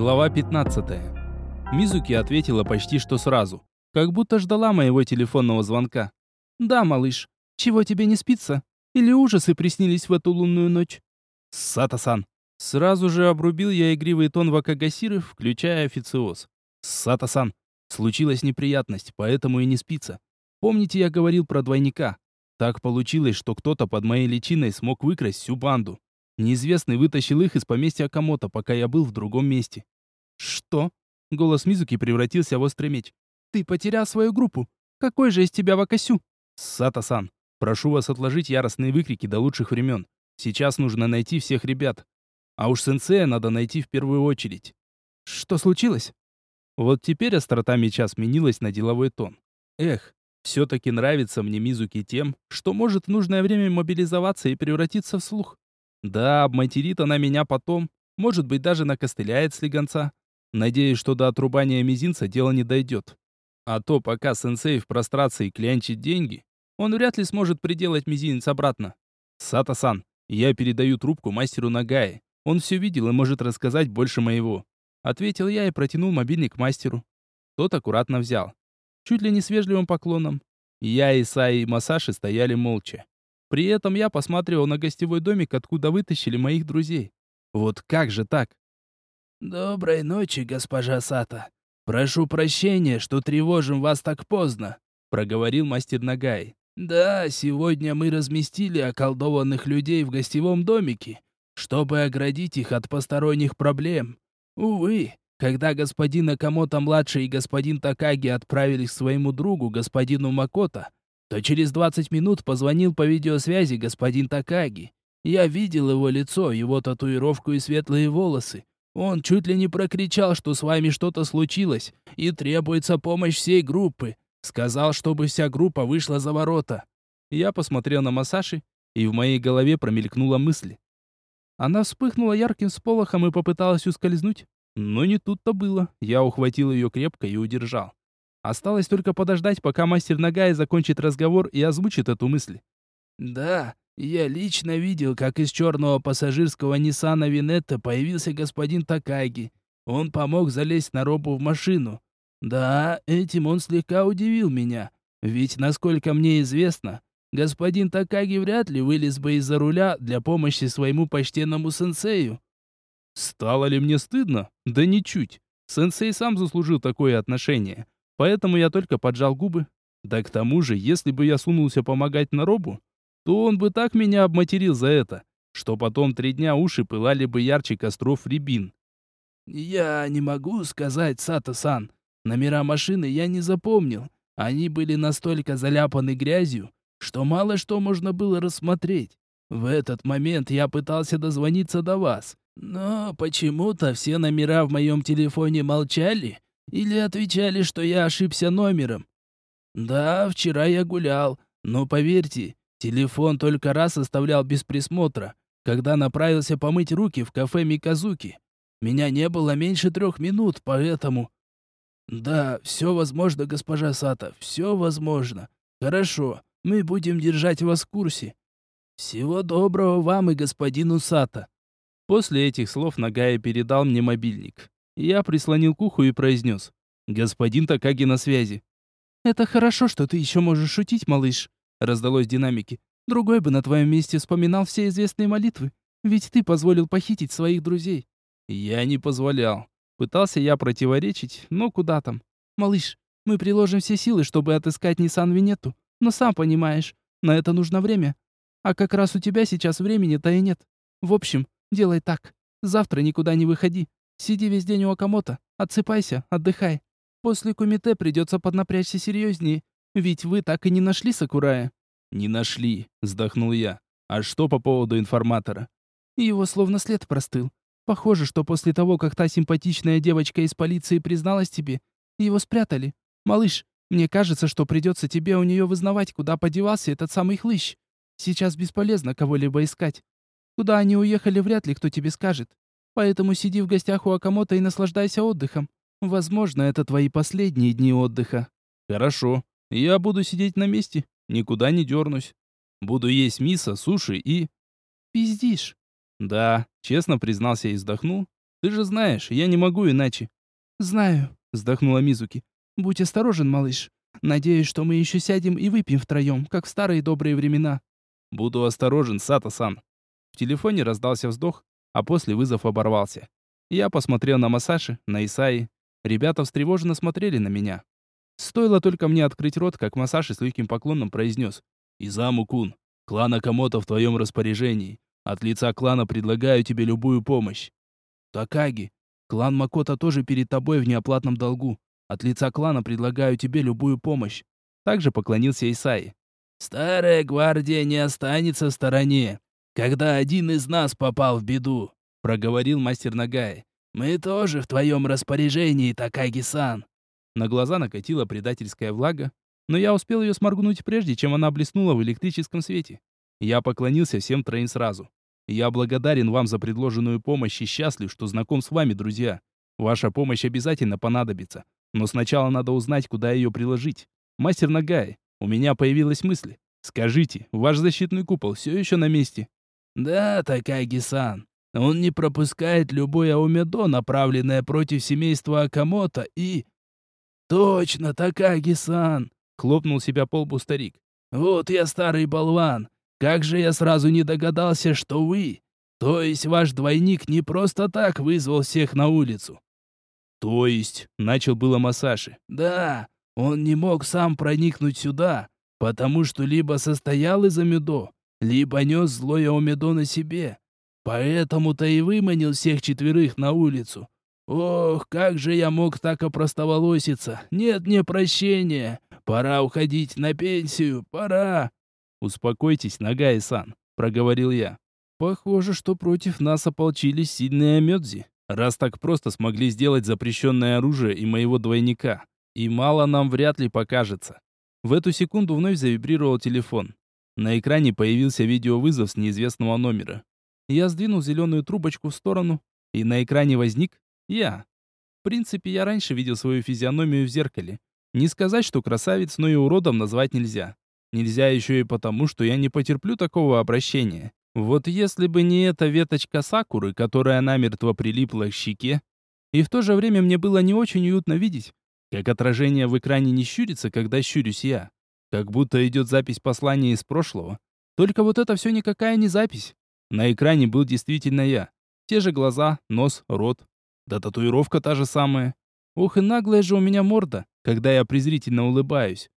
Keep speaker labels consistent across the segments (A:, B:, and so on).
A: Глава 15. Мизуки ответила почти что сразу, как будто ждала моего телефонного звонка.
B: «Да, малыш, чего тебе не спится? Или ужасы приснились в эту лунную ночь?»
A: «Сата-сан». Сразу же обрубил я игривый тон Вакагасиры, включая официоз. «Сата-сан, случилась неприятность, поэтому и не спится. Помните, я говорил про двойника? Так получилось, что кто-то под моей личиной смог выкрасть всю банду. Неизвестный вытащил их из поместья Акамото, пока я был в другом месте.
B: «Что?» Голос Мизуки превратился в острый меч. «Ты потерял свою группу. Какой же из тебя Вакасю?»
A: «Сата-сан, прошу вас отложить яростные выкрики до лучших времен. Сейчас нужно найти всех ребят. А уж сенсея надо найти в первую очередь».
B: «Что случилось?»
A: Вот теперь острота меча сменилась на деловой тон. Эх, все-таки нравится мне Мизуки тем, что может в нужное время мобилизоваться и превратиться в слух. Да, обматерит она меня потом, может быть, даже накостыляет слегонца. Надеюсь, что до отрубания мизинца дело не дойдет. А то, пока сенсей в прострации клянчит деньги, он вряд ли сможет приделать мизинец обратно. Сата-сан, я передаю трубку мастеру Нагае. Он все видел и может рассказать больше моего. Ответил я и протянул мобильник мастеру. Тот аккуратно взял. Чуть ли не с вежливым поклоном. Я, Исаи и Масаши стояли молча. При этом я посматривал на гостевой домик, откуда вытащили моих друзей. Вот как же так?
C: «Доброй ночи, госпожа Сата. Прошу прощения, что тревожим вас так поздно», — проговорил мастер Нагай. «Да, сегодня мы разместили околдованных людей в гостевом домике, чтобы оградить их от посторонних проблем. Увы, когда господин Акамото-младший и господин Такаги отправились к своему другу, господину Макото, то через 20 минут позвонил по видеосвязи господин Такаги. Я видел его лицо, его татуировку и светлые волосы. Он чуть ли не прокричал, что с вами что-то случилось, и требуется помощь всей группы. Сказал, чтобы вся группа вышла за ворота.
A: Я посмотрел на Масаши, и в моей голове промелькнула мысль. Она вспыхнула ярким сполохом и попыталась ускользнуть. Но не тут-то было. Я ухватил ее крепко и удержал. Осталось только подождать, пока мастер Нагай закончит разговор и озвучит эту мысль.
C: «Да, я лично видел, как из черного пассажирского Ниссана Винетта появился господин Такаги. Он помог залезть на робу в машину. Да, этим он слегка удивил меня. Ведь, насколько мне известно, господин Такаги вряд ли вылез бы из-за руля для помощи своему почтенному сенсею.
A: Стало ли мне стыдно? Да ничуть. Сенсей сам заслужил такое отношение. Поэтому я только поджал губы. Да к тому же, если бы я сунулся помогать Наробу, то он бы так меня обматерил за это, что потом три дня уши пылали бы ярче костров рябин.
C: «Я не могу сказать, Сато-сан. Номера машины я не запомнил. Они были настолько заляпаны грязью, что мало что можно было рассмотреть. В этот момент я пытался дозвониться до вас, но почему-то все номера в моем телефоне молчали, или отвечали, что я ошибся номером. Да, вчера я гулял, но поверьте, телефон только раз оставлял без присмотра, когда направился помыть руки в кафе Миказуки. Меня не было меньше трех минут, поэтому... Да, все возможно, госпожа Сата, все возможно. Хорошо, мы будем держать вас в курсе. Всего доброго вам и господину Сата.
A: После этих слов Нагая передал мне мобильник. Я прислонил к уху и произнес. «Господин Такаги на связи».
B: «Это хорошо, что ты еще можешь шутить, малыш», — раздалось динамики. «Другой бы на твоем месте вспоминал все известные молитвы. Ведь ты позволил похитить своих друзей».
A: «Я не позволял». Пытался я противоречить, но куда там.
B: «Малыш, мы приложим все силы, чтобы отыскать Ниссан Винетту. Но сам понимаешь, на это нужно время. А как раз у тебя сейчас времени-то и нет. В общем, делай так. Завтра никуда не выходи. Сиди весь день у Акамото, отсыпайся, отдыхай. После кумите придется поднапрячься серьезнее, ведь вы так и не нашли Сакурая».
A: «Не нашли», — вздохнул я. «А что по поводу информатора?»
B: Его словно след простыл. Похоже, что после того, как та симпатичная девочка из полиции призналась тебе, его спрятали. Малыш, мне кажется, что придется тебе у нее вызнавать, куда подевался этот самый хлыщ. Сейчас бесполезно кого-либо искать. Куда они уехали, вряд ли кто тебе скажет. Поэтому сиди в гостях у Акамото и наслаждайся отдыхом. Возможно, это твои последние дни отдыха».
A: «Хорошо. Я буду сидеть на месте, никуда не дернусь. Буду есть мисо, суши и...»
B: «Пиздишь».
A: «Да», честно признался и вздохнул. Ты же знаешь, я не могу иначе».
B: «Знаю», — вздохнула Мизуки. «Будь осторожен, малыш. Надеюсь, что мы еще сядем и выпьем втроем, как в старые добрые времена».
A: «Буду осторожен, Сато-сан». В телефоне раздался вздох, а после вызов оборвался. Я посмотрел на Масаши, на Исаи. Ребята встревоженно смотрели на меня. Стоило только мне открыть рот, как Масаши с легким поклоном произнес. «Изаму-кун, клан Акамото в твоем распоряжении. От лица клана предлагаю тебе любую помощь». «Такаги, клан Макото тоже перед тобой в неоплатном долгу. От лица клана предлагаю тебе любую помощь». Также поклонился Исаи.
C: «Старая гвардия не останется в стороне, когда один из нас попал в беду», — проговорил мастер Нагай. «Мы тоже в твоем распоряжении, Такаги-сан».
A: На глаза накатила предательская влага, но я успел ее сморгнуть прежде, чем она блеснула в электрическом свете. Я поклонился всем троим сразу. Я благодарен вам за предложенную помощь и счастлив, что знаком с вами, друзья. Ваша помощь обязательно понадобится, но сначала надо узнать, куда ее приложить. Мастер Нагай, у меня появилась мысль. Скажите, ваш защитный купол все еще на месте?
C: Да, Такаги-сан. Он не пропускает любое умедо, направленное против семейства Акамото и... Точно, Такаги-сан. Хлопнул себя по лбу старик. Вот я старый болван. Как же я сразу не догадался, что вы... То есть ваш двойник не просто так вызвал всех на улицу.
A: То есть, начал было Масаши.
C: Да, он не мог сам проникнуть сюда, потому что либо состоял из Амидо, либо нес злое Омедо на себе. Поэтому-то и выманил всех четверых на улицу. Ох, как же я мог так опростоволоситься. Нет мне прощения. Пора уходить на пенсию, пора.
A: Успокойтесь, Нагай-сан, проговорил я. Похоже, что против нас ополчились сильные Амёдзи, раз так просто смогли сделать запрещенное оружие и моего двойника. И мало нам вряд ли покажется. В эту секунду вновь завибрировал телефон. На экране появился видеовызов с неизвестного номера. Я сдвинул зеленую трубочку в сторону, и на экране возник я. В принципе, я раньше видел свою физиономию в зеркале. Не сказать, что красавец, но и уродом назвать нельзя. Нельзя еще и потому, что я не потерплю такого обращения. Вот если бы не эта веточка сакуры, которая намертво прилипла к щеке, и в то же время мне было не очень уютно видеть, как отражение в экране не щурится, когда щурюсь я. Как будто идет запись послания из прошлого. Только вот это все никакая не запись. На экране был действительно я. Те же глаза, нос, рот. Да татуировка та же самая. Ох и наглая же у меня морда, когда я презрительно улыбаюсь.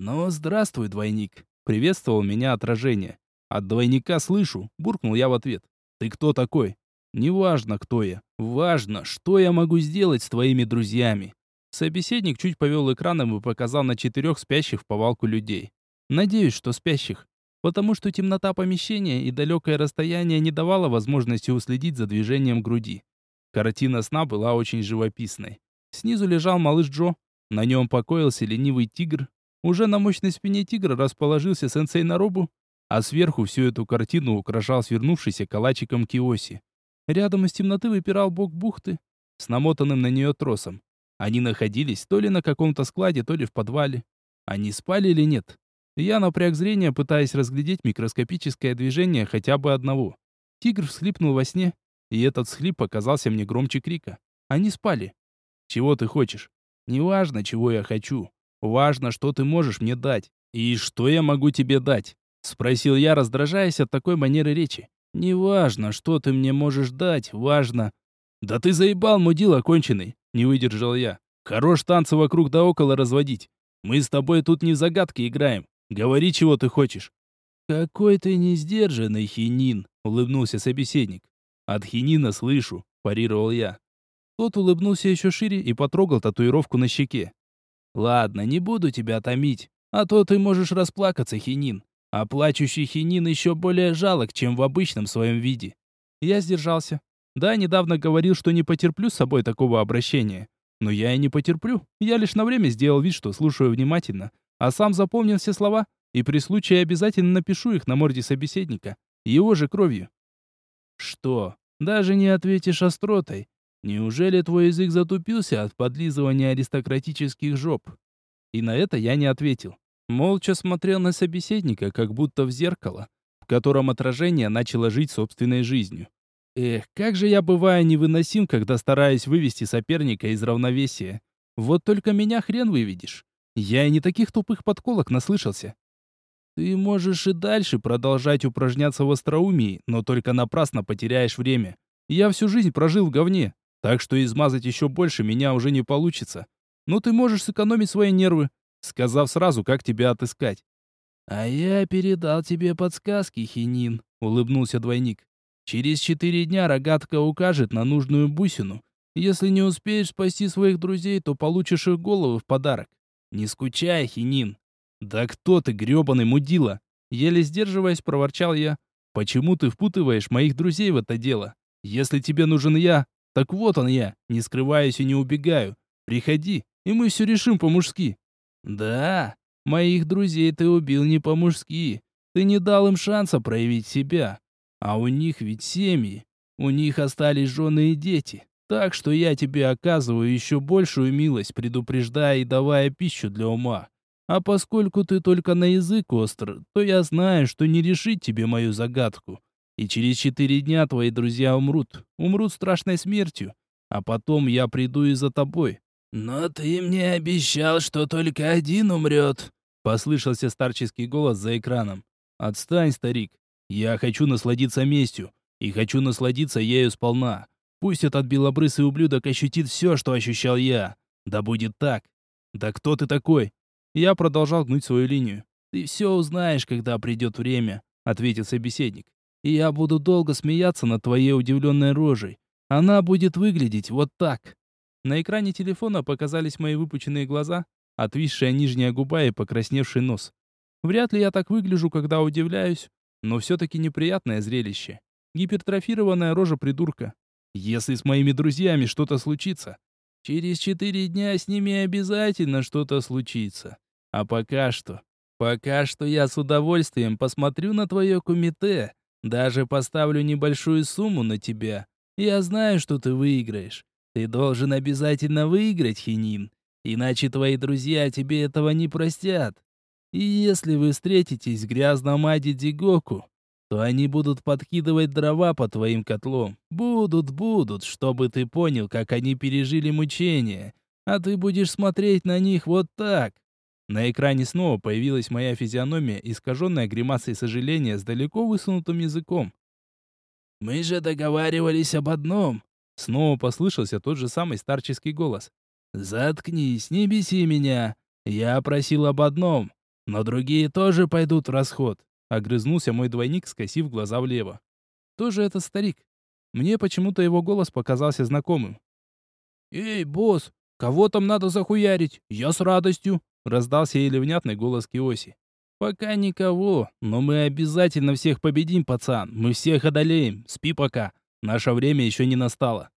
A: «Ну, здравствуй, двойник», — приветствовал меня отражение. «От двойника слышу», — буркнул я в ответ. «Ты кто такой?» «Неважно, кто я. Важно, что я могу сделать с твоими друзьями. Собеседник чуть повел экраном и показал на четырех спящих в повалку людей. Надеюсь, что спящих. Потому что темнота помещения и далекое расстояние не давало возможности уследить за движением груди. Картина сна была очень живописной. Снизу лежал малыш Джо. На нем покоился ленивый тигр. Уже на мощной спине тигра расположился сенсей Наробу, а сверху всю эту картину украшал свернувшийся калачиком Киоси. Рядом из темноты выпирал бок бухты с намотанным на нее тросом. Они находились то ли на каком-то складе, то ли в подвале. Они спали или нет? Я напряг зрение, пытаясь разглядеть микроскопическое движение хотя бы одного. Тигр всхлипнул во сне, и этот всхлип показался мне громче крика. Они спали. Чего ты хочешь? Неважно, чего я хочу. Важно, что ты можешь мне дать. И что я могу тебе дать? Спросил я, раздражаясь от такой манеры речи. Неважно, что ты мне можешь дать, важно... Да ты заебал, мудила конченый. Не выдержал я. Хорош танцы вокруг да около разводить. Мы с тобой тут не в загадки играем. Говори, чего ты хочешь. Какой ты несдержанный хинин, улыбнулся собеседник. От хинина слышу, парировал я. Тот улыбнулся еще шире и потрогал татуировку на щеке. Ладно, не буду тебя томить, а то ты можешь расплакаться, хинин. А плачущий хинин еще более жалок, чем в обычном своем виде. Я сдержался. Да, недавно говорил, что не потерплю с собой такого обращения. Но я и не потерплю. Я лишь на время сделал вид, что слушаю внимательно, а сам запомнил все слова и при случае обязательно напишу их на морде собеседника, его же кровью. Что? Даже не ответишь остротой? Неужели твой язык затупился от подлизывания аристократических жоп? И на это я не ответил. Молча смотрел на собеседника, как будто в зеркало, в котором отражение начало жить собственной жизнью. Эх, как же я бываю невыносим, когда стараюсь вывести соперника из равновесия. Вот только меня хрен выведешь. Я и не таких тупых подколок наслышался. Ты можешь и дальше продолжать упражняться в остроумии, но только напрасно потеряешь время. Я всю жизнь прожил в говне, так что измазать еще больше меня уже не получится. Но ты можешь сэкономить свои нервы, сказав сразу, как тебя отыскать.
C: «А я передал тебе подсказки, Хинин», — улыбнулся двойник. «Через четыре дня рогатка укажет на нужную бусину. Если не успеешь спасти своих друзей, то получишь их головы в подарок. Не скучай, Хинин».
A: «Да кто ты, грёбаный мудила?» Еле сдерживаясь, проворчал я. «Почему ты впутываешь моих друзей в это дело? Если тебе нужен я, так вот он я, не скрываюсь и не убегаю. Приходи, и мы все решим по-мужски».
C: «Да, моих друзей ты убил не по-мужски. Ты не дал им шанса проявить себя. А у них ведь семьи. У них остались жены и дети. Так что я тебе оказываю еще большую милость, предупреждая и давая пищу для ума. А поскольку ты только на язык остр, то я знаю, что не решить тебе мою загадку. И через четыре дня твои друзья умрут. Умрут страшной смертью. А потом я приду и за тобой. «Но ты мне обещал, что только один умрет», — послышался старческий голос за экраном.
A: «Отстань, старик. Я хочу насладиться местью. И хочу насладиться ею сполна. Пусть этот белобрысый ублюдок ощутит все, что ощущал я. Да будет так. Да кто ты такой? Я продолжал гнуть свою линию. «Ты все узнаешь, когда придет время», — ответил собеседник. «И я буду долго смеяться над твоей удивленной рожей. Она будет выглядеть вот так». На экране телефона показались мои выпученные глаза, отвисшая нижняя губа и покрасневший нос. Вряд ли я так выгляжу, когда удивляюсь, но все-таки неприятное зрелище. Гипертрофированная рожа придурка. Если с моими друзьями что-то случится, Через четыре дня с ними обязательно что-то случится. А пока что... Пока что я с удовольствием посмотрю на твое кумите. Даже поставлю небольшую сумму на тебя. Я знаю, что ты выиграешь. Ты должен обязательно выиграть, Хинин. Иначе твои друзья тебе этого не простят. И если вы встретитесь в грязном аде Дигоку, то они будут подкидывать дрова по твоим котлам. Будут, будут, чтобы ты понял, как они пережили мучения. А ты будешь смотреть на них вот так. На экране снова появилась моя физиономия, искаженная гримасой сожаления с далеко высунутым языком. «Мы же договаривались об одном!» Снова послышался тот же самый старческий голос. «Заткнись, не беси меня! Я просил об одном, но другие тоже пойдут в расход. Огрызнулся мой двойник, скосив глаза влево. Тоже это старик. Мне почему-то его голос показался знакомым. «Эй, босс, кого там надо захуярить? Я с радостью!» Раздался еле внятный голос Киоси. «Пока никого, но мы обязательно всех победим, пацан. Мы всех одолеем. Спи пока. Наше время еще не настало».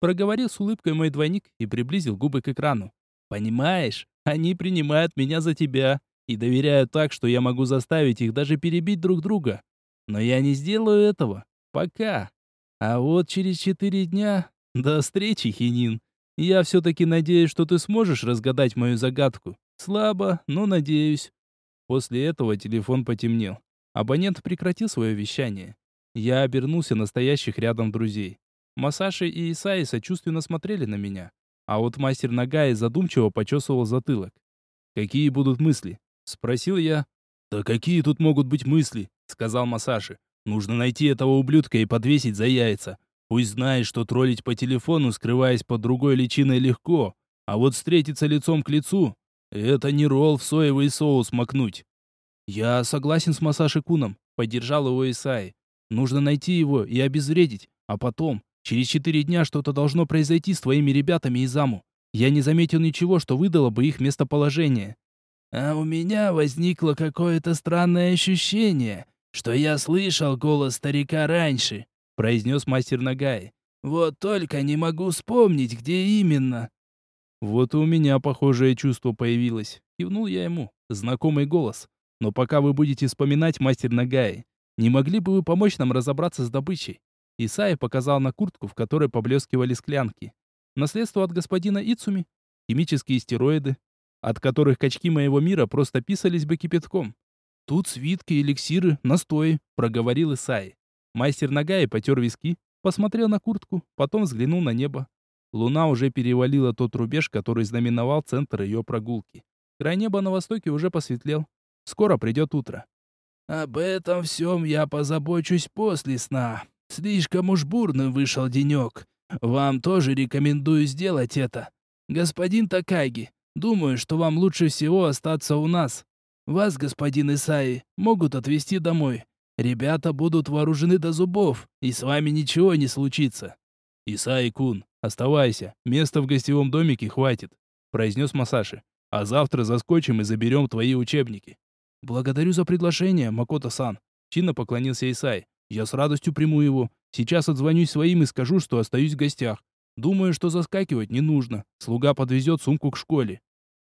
A: Проговорил с улыбкой мой двойник и приблизил губы к экрану. «Понимаешь, они принимают меня за тебя и доверяю так, что я могу заставить их даже перебить друг друга. Но я не сделаю этого. Пока. А вот через четыре дня... До встречи, Хинин. Я все-таки надеюсь, что ты сможешь разгадать мою загадку. Слабо, но надеюсь. После этого телефон потемнел. Абонент прекратил свое вещание. Я обернулся на стоящих рядом друзей. Масаши и Исаи сочувственно смотрели на меня. А вот мастер Нагаи задумчиво почесывал затылок. Какие будут мысли? Спросил я. «Да какие тут могут быть мысли?» Сказал Масаши. «Нужно найти этого ублюдка и подвесить за яйца. Пусть знает, что троллить по телефону, скрываясь под другой личиной, легко. А вот встретиться лицом к лицу — это не ролл в соевый соус макнуть». «Я согласен с Масаши Куном», — поддержал его Исаи. «Нужно найти его и обезвредить, а потом, через четыре дня что-то должно произойти с твоими ребятами из Аму. Я не заметил ничего, что выдало бы их местоположение. А у меня возникло какое-то странное ощущение, что я слышал голос старика раньше, произнес мастер Нагай. Вот только не могу вспомнить, где именно. Вот у меня похожее чувство появилось. Кивнул я ему. Знакомый голос. Но пока вы будете вспоминать, мастер Нагай, не могли бы вы помочь нам разобраться с добычей? Исаи показал на куртку, в которой поблескивали склянки. Наследство от господина Ицуми, химические стероиды, от которых качки моего мира просто писались бы кипятком. «Тут свитки, эликсиры, настои», — проговорил Исай. Мастер Нагай потер виски, посмотрел на куртку, потом взглянул на небо. Луна уже перевалила тот рубеж, который знаменовал центр ее прогулки. Край неба на востоке уже посветлел. Скоро придет утро.
C: «Об этом всем я позабочусь после сна. Слишком уж бурным вышел денек. Вам тоже рекомендую сделать это. Господин Такаги, думаю, что вам лучше всего остаться у нас. Вас, господин Исаи, могут отвезти домой. Ребята будут вооружены до зубов, и с вами ничего не случится».
A: «Исаи-кун, оставайся, места в гостевом домике хватит», — произнес Масаши. «А завтра заскочим и заберем твои учебники».
B: «Благодарю за предложение, Макото-сан», — чинно поклонился Исай. «Я с радостью приму его. Сейчас отзвонюсь своим и скажу, что остаюсь в гостях. Думаю, что заскакивать не нужно. Слуга подвезет сумку к школе».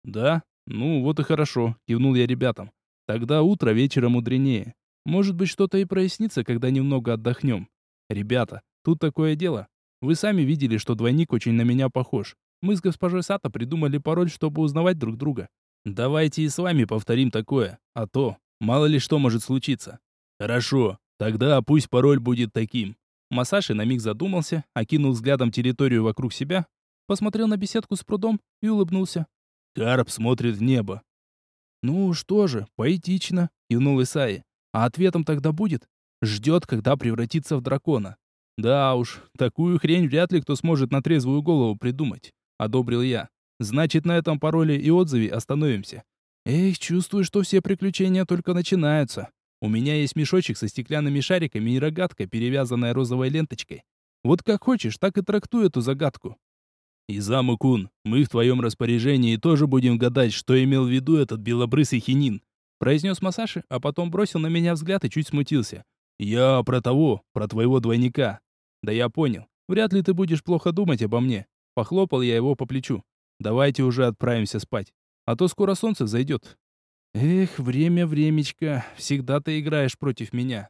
A: «Да? Ну, вот и хорошо», — кивнул я ребятам. «Тогда утро вечера мудренее. Может быть, что-то и прояснится, когда немного отдохнем. Ребята, тут такое дело. Вы сами видели, что двойник очень на меня похож. Мы с госпожой Сато придумали пароль, чтобы узнавать друг друга. Давайте и с вами повторим такое, а то мало ли что может случиться. Хорошо, тогда пусть пароль будет таким. Масаши на миг задумался, окинул взглядом территорию вокруг себя, посмотрел на беседку с прудом и улыбнулся. Карп смотрит в небо.
B: «Ну что же, поэтично», — кивнул Исаи. А ответом тогда будет «ждет, когда превратится в дракона».
A: Да уж, такую хрень вряд ли кто сможет на трезвую голову придумать, одобрил я. Значит, на этом пароле и отзыве остановимся. Эх, чувствую, что все приключения только начинаются. У меня есть мешочек со стеклянными шариками и рогатка, перевязанная розовой ленточкой. Вот как хочешь, так и трактуй эту загадку. Изаму-кун, мы в твоем распоряжении тоже будем гадать, что имел в виду этот белобрысый хинин произнес Масаши, а потом бросил на меня взгляд и чуть смутился. «Я про того, про твоего двойника». «Да я понял. Вряд ли ты будешь плохо думать обо мне». Похлопал я его по плечу. «Давайте уже отправимся спать, а то скоро солнце взойдет». «Эх, время-времечко, всегда ты играешь против меня».